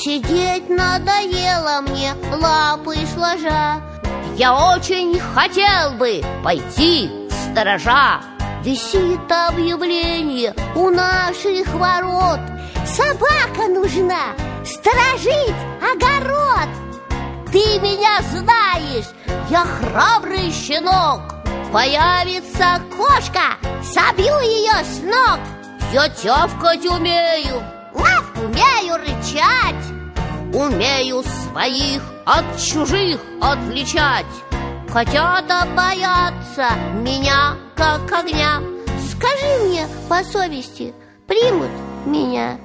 Сидеть надоело мне, лапы сложа. Я очень хотел бы пойти сторожа. Висит объявление у наших ворот. Собака нужна, сторожить огород. Ты меня знаешь, я храбрый щенок. Появится кошка, собью ее с ног. Я тявкать умею, Умею своих от чужих отличать Котята боятся меня, как огня Скажи мне по совести, примут меня?